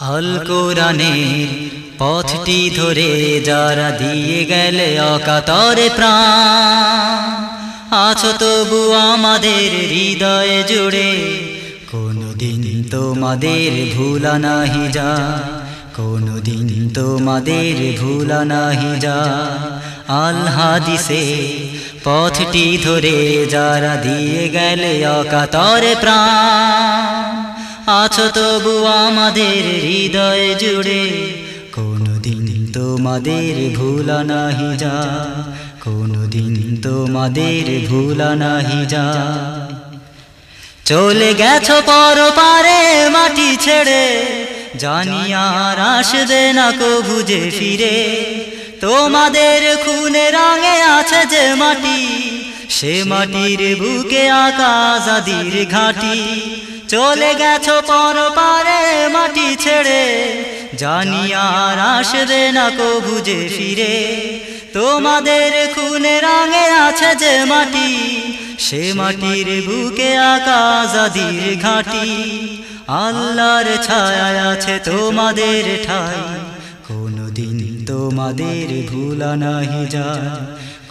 আল কোরআনের পথটি ধরে যারা দিয়ে গেলে অকাতরে প্রাণ। আছো তবু আমাদের হৃদয়ে জুড়ে কোনদিন তোমাদের ভুলা নাহি যা, কোনদিন তোমাদের ভুলা নাহি যা। আল পথটি ধরে যারা দিয়ে গেলে অকাতরে প্রাণ। আছো তবু আমাদের হৃদয় জুড়ে। কোনদিন তোমাদের ভুলা নাহি যা। কোনদিন তোমাদের ভুলা নাহি যা। চলে গেছো পর পারে মাটি ছেড়ে। জানি আর আসবে না কো বুঝে ফিরে। তোমাদের খুনে রঙে আছে যে মাটি। সে মাটির বুকে আকাশ আদির ঘাটি। চলে গেছো পর পারে মাটি ছেড়ে। জানি আর আসবে না কো বুঝে ফিরে। তোমাদের খুনে রঙে আছে যে মাটি সে মাটির বুকে আকাশ আদির ঘাটি। আল্লাহর ছায়া আছে তোমাদের ঠাই। কোনদিন তোমাদের ভুলা নাহি যায়।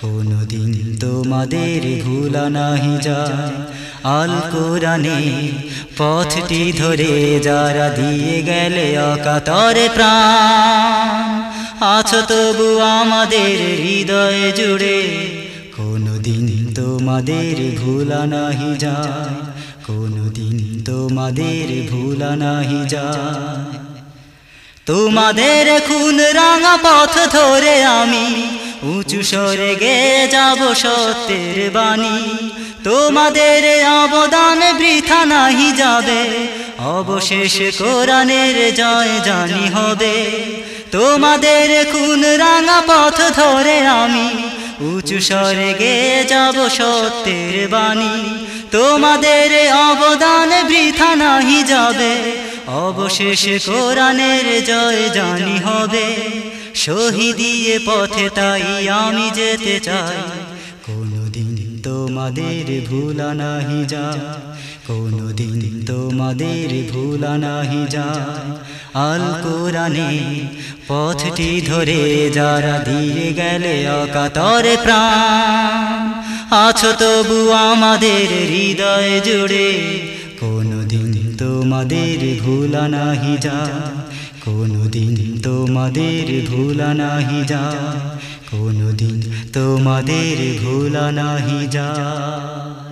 কোনদিন তোমাদের ভুলা নাহি যা আল কোরআনে পথটি ধরে যারা দিয়ে গেলে অকাতরে প্রাণ। আছো তবু আমাদের হৃদয় জুড়ে। কোনদিন তোমাদের ভুলা নাহি যায়। কোনদিন তোমাদের ভুলা নাহি যায়। তোমাদের খুন রাঙা পথ ধরে আমি উঁচু সরে গে যাব সত্যের বাণী। তোমাদের অবদান বৃথা নাহি যাবে। অবশেষ কোরআনের জয় জানি হবে। তোমাদের খুন রাঙা পথ ধরে আমি। উঁচু স্বরে গে যাব সত্যের বাণী। তোমাদের অবদান বৃথা নাহি যাবে। অবশেষ কোরআনের জয় জানি হবে। শহীদিয়ে পথে তাই আমি যেতে চাই। কোনদিন তোমাদের ভুলা নাহি যায়। কোনদিন তোমাদের ভুলা নাহি যায়। আল কোরআনে পথটি ধরে যারা দিয়ে গেলে অকাতরে প্রাণ। আছো তবু আমাদের হৃদয় জুড়ে। কোনদিন তোমাদের ভুলা নাহি যায়। কোনদিন তোমাদের ভুলা নাহি যা কোনদিন তোমাদের ভুলা নাহি যায়